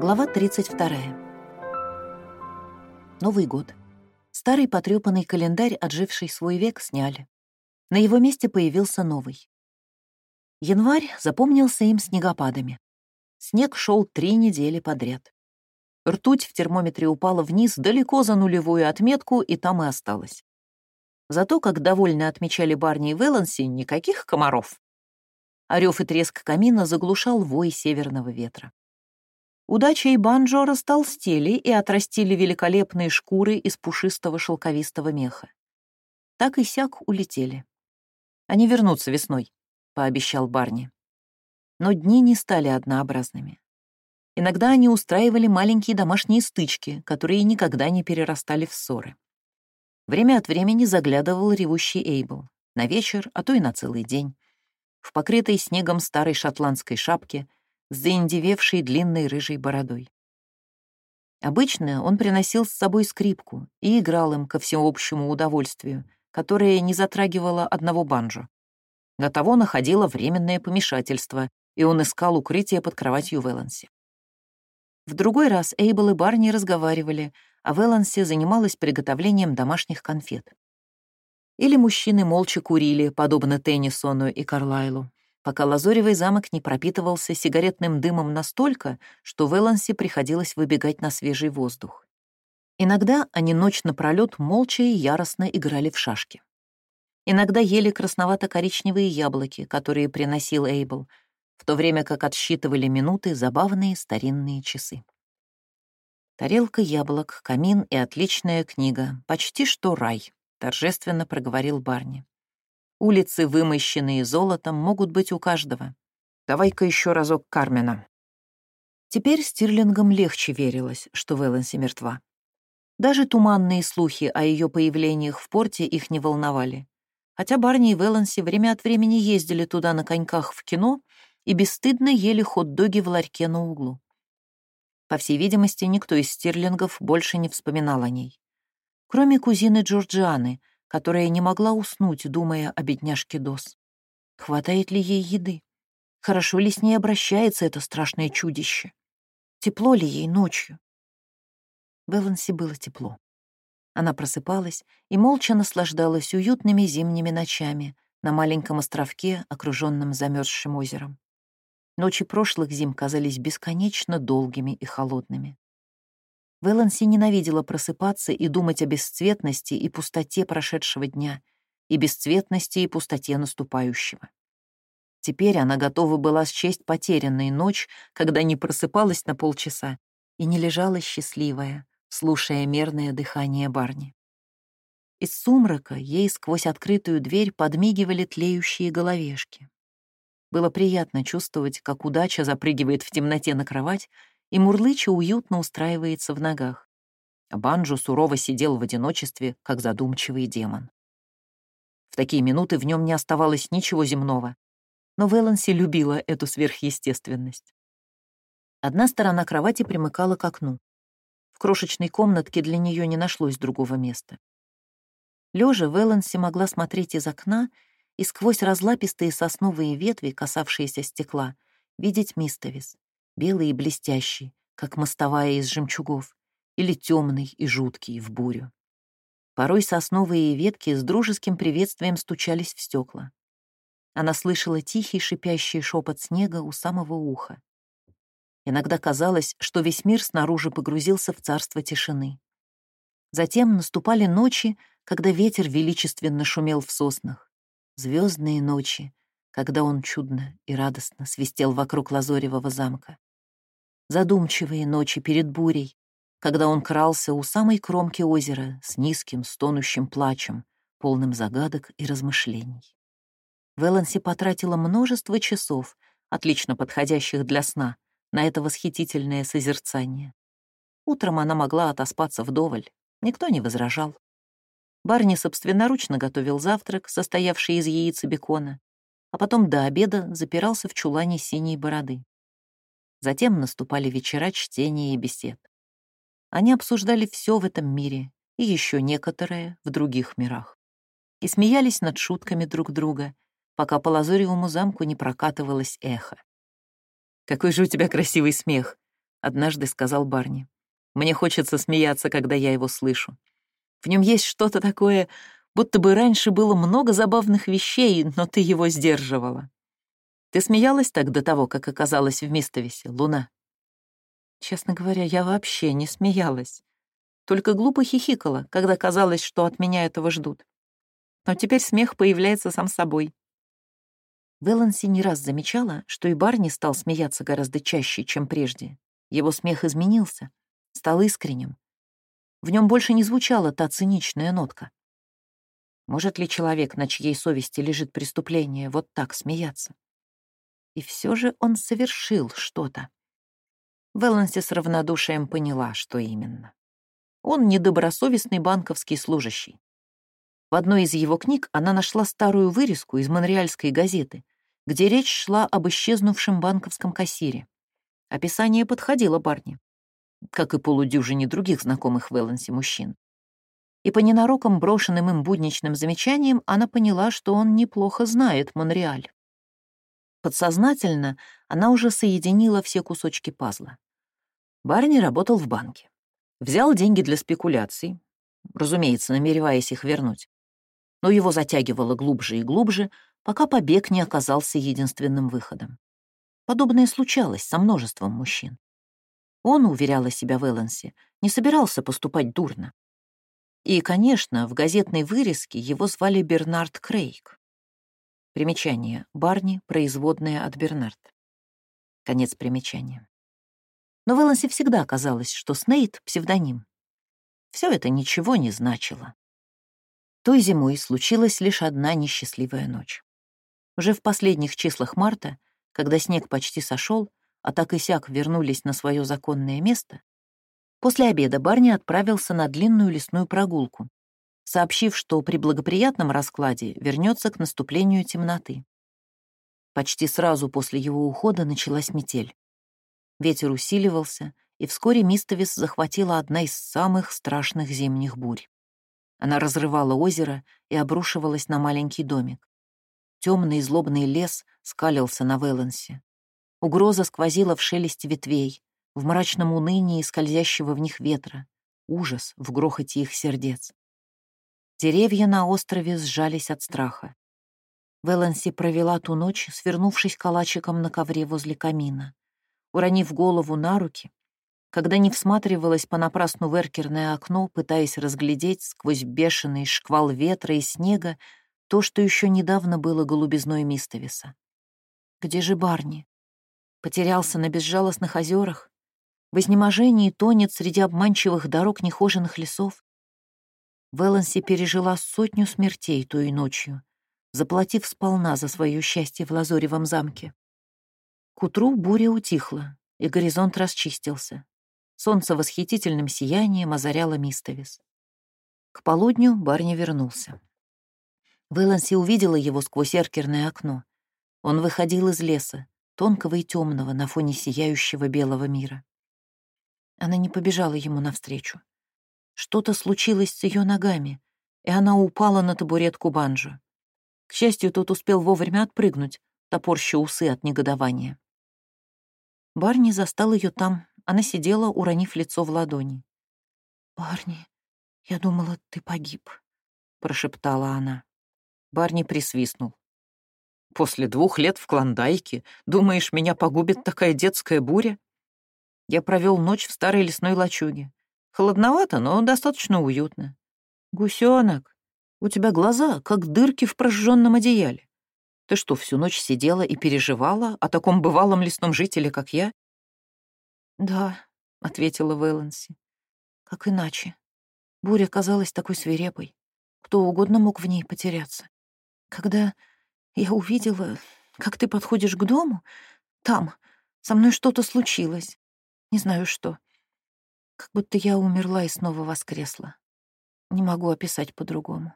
Глава 32. Новый год. Старый потрёпанный календарь, отживший свой век, сняли. На его месте появился новый. Январь запомнился им снегопадами. Снег шел три недели подряд. Ртуть в термометре упала вниз далеко за нулевую отметку, и там и осталась. Зато, как довольно отмечали Барни и Вэланси, никаких комаров. Орёв и треск камина заглушал вой северного ветра. Удача и Банджо растолстели и отрастили великолепные шкуры из пушистого шелковистого меха. Так и сяк улетели. «Они вернутся весной», — пообещал Барни. Но дни не стали однообразными. Иногда они устраивали маленькие домашние стычки, которые никогда не перерастали в ссоры. Время от времени заглядывал ревущий Эйбл. На вечер, а то и на целый день. В покрытой снегом старой шотландской шапке — с заиндевевшей длинной рыжей бородой. Обычно он приносил с собой скрипку и играл им ко всеобщему удовольствию, которое не затрагивало одного банджо. До того находило временное помешательство, и он искал укрытие под кроватью Вэланси. В другой раз Эйбл и Барни разговаривали, а Вэланси занималась приготовлением домашних конфет. Или мужчины молча курили, подобно Теннисону и Карлайлу, пока Лазоревый замок не пропитывался сигаретным дымом настолько, что Вэлансе приходилось выбегать на свежий воздух. Иногда они ночь напролёт молча и яростно играли в шашки. Иногда ели красновато-коричневые яблоки, которые приносил Эйбл, в то время как отсчитывали минуты забавные старинные часы. Тарелка яблок, камин и отличная книга. Почти что рай, торжественно проговорил Барни. Улицы, вымощенные золотом, могут быть у каждого. Давай-ка еще разок Кармена. Теперь Стирлингам легче верилось, что Вэланси мертва. Даже туманные слухи о ее появлениях в порте их не волновали. Хотя Барни и Вэланси время от времени ездили туда на коньках в кино и бесстыдно ели хот-доги в ларьке на углу. По всей видимости, никто из стирлингов больше не вспоминал о ней. Кроме кузины Джорджианы, которая не могла уснуть, думая о бедняжке Дос. Хватает ли ей еды? Хорошо ли с ней обращается это страшное чудище? Тепло ли ей ночью? Беланси было тепло. Она просыпалась и молча наслаждалась уютными зимними ночами на маленьком островке, окруженном замерзшим озером. Ночи прошлых зим казались бесконечно долгими и холодными. Вэланси ненавидела просыпаться и думать о бесцветности и пустоте прошедшего дня, и бесцветности и пустоте наступающего. Теперь она готова была счесть потерянной ночь, когда не просыпалась на полчаса и не лежала счастливая, слушая мерное дыхание Барни. Из сумрака ей сквозь открытую дверь подмигивали тлеющие головешки. Было приятно чувствовать, как удача запрыгивает в темноте на кровать и Мурлыча уютно устраивается в ногах. А Банджо сурово сидел в одиночестве, как задумчивый демон. В такие минуты в нем не оставалось ничего земного, но Вэланси любила эту сверхъестественность. Одна сторона кровати примыкала к окну. В крошечной комнатке для нее не нашлось другого места. Лежа, Вэланси могла смотреть из окна и сквозь разлапистые сосновые ветви, касавшиеся стекла, видеть Мистовис белый и блестящий, как мостовая из жемчугов, или темный и жуткий в бурю. Порой сосновые ветки с дружеским приветствием стучались в стекла. Она слышала тихий шипящий шепот снега у самого уха. Иногда казалось, что весь мир снаружи погрузился в царство тишины. Затем наступали ночи, когда ветер величественно шумел в соснах. Звездные ночи, когда он чудно и радостно свистел вокруг лазоревого замка задумчивые ночи перед бурей, когда он крался у самой кромки озера с низким стонущим плачем, полным загадок и размышлений. Веланси потратила множество часов, отлично подходящих для сна, на это восхитительное созерцание. Утром она могла отоспаться вдоволь, никто не возражал. Барни собственноручно готовил завтрак, состоявший из яиц и бекона, а потом до обеда запирался в чулане синей бороды. Затем наступали вечера чтения и бесед. Они обсуждали все в этом мире и еще некоторое в других мирах. И смеялись над шутками друг друга, пока по Лазоревому замку не прокатывалось эхо. «Какой же у тебя красивый смех!» — однажды сказал Барни. «Мне хочется смеяться, когда я его слышу. В нем есть что-то такое, будто бы раньше было много забавных вещей, но ты его сдерживала. Ты смеялась так до того, как оказалась в Мистовисе, Луна?» Честно говоря, я вообще не смеялась. Только глупо хихикала, когда казалось, что от меня этого ждут. Но теперь смех появляется сам собой. Вэланси не раз замечала, что и Барни стал смеяться гораздо чаще, чем прежде. Его смех изменился, стал искренним. В нем больше не звучала та циничная нотка. Может ли человек, на чьей совести лежит преступление, вот так смеяться? И все же он совершил что-то. Вэланси с равнодушием поняла, что именно. Он недобросовестный банковский служащий. В одной из его книг она нашла старую вырезку из монреальской газеты, где речь шла об исчезнувшем банковском кассире. Описание подходило Барни, как и полудюжине других знакомых Вэланси мужчин. И по ненароком брошенным им будничным замечаниям она поняла, что он неплохо знает Монреаль. Подсознательно она уже соединила все кусочки пазла. Барни работал в банке. Взял деньги для спекуляций, разумеется, намереваясь их вернуть но его затягивало глубже и глубже, пока побег не оказался единственным выходом. Подобное случалось со множеством мужчин. Он, уверяла себя Вэланси, не собирался поступать дурно. И, конечно, в газетной вырезке его звали Бернард Крейг. Примечание. Барни, производная от Бернард. Конец примечания. Но Вэланси всегда казалось, что Снейд — псевдоним. Все это ничего не значило. Той зимой случилась лишь одна несчастливая ночь. Уже в последних числах марта, когда снег почти сошел, а так и сяк вернулись на свое законное место, после обеда Барни отправился на длинную лесную прогулку, сообщив, что при благоприятном раскладе вернется к наступлению темноты. Почти сразу после его ухода началась метель. Ветер усиливался, и вскоре Мистовис захватила одна из самых страшных зимних бурь. Она разрывала озеро и обрушивалась на маленький домик. Темный злобный лес скалился на Вэлансе. Угроза сквозила в шелесте ветвей, в мрачном унынии скользящего в них ветра, ужас в грохоте их сердец. Деревья на острове сжались от страха. Вэланси провела ту ночь, свернувшись калачиком на ковре возле камина. Уронив голову на руки, когда не всматривалась понапрасну в эркерное окно, пытаясь разглядеть сквозь бешеный шквал ветра и снега то, что еще недавно было голубизной Мистовиса. Где же Барни? Потерялся на безжалостных озерах? В изнеможении тонет среди обманчивых дорог нехоженных лесов? Вэланси пережила сотню смертей той ночью, заплатив сполна за свое счастье в Лазоревом замке. К утру буря утихла, и горизонт расчистился. Солнце восхитительным сиянием озаряло Мистовис. К полудню Барни вернулся. Вэланси увидела его сквозь эркерное окно. Он выходил из леса, тонкого и темного на фоне сияющего белого мира. Она не побежала ему навстречу. Что-то случилось с ее ногами, и она упала на табуретку банджо. К счастью, тот успел вовремя отпрыгнуть, топорща усы от негодования. Барни застал ее там, она сидела, уронив лицо в ладони. «Барни, я думала, ты погиб», — прошептала она. Барни присвистнул. «После двух лет в Клондайке, думаешь, меня погубит такая детская буря? Я провел ночь в старой лесной лачуге. Холодновато, но достаточно уютно. Гусенок, у тебя глаза, как дырки в прожженном одеяле. Ты что, всю ночь сидела и переживала о таком бывалом лесном жителе, как я? «Да», — ответила Вэланси. «Как иначе? Буря казалась такой свирепой. Кто угодно мог в ней потеряться. Когда я увидела, как ты подходишь к дому, там со мной что-то случилось. Не знаю что. Как будто я умерла и снова воскресла. Не могу описать по-другому.